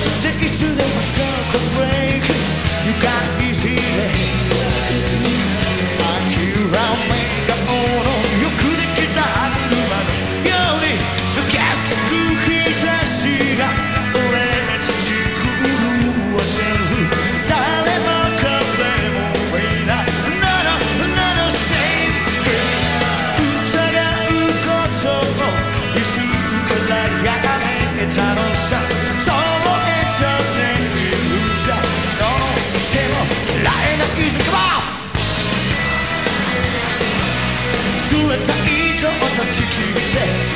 stick it to them for break. You got easy, easy. sick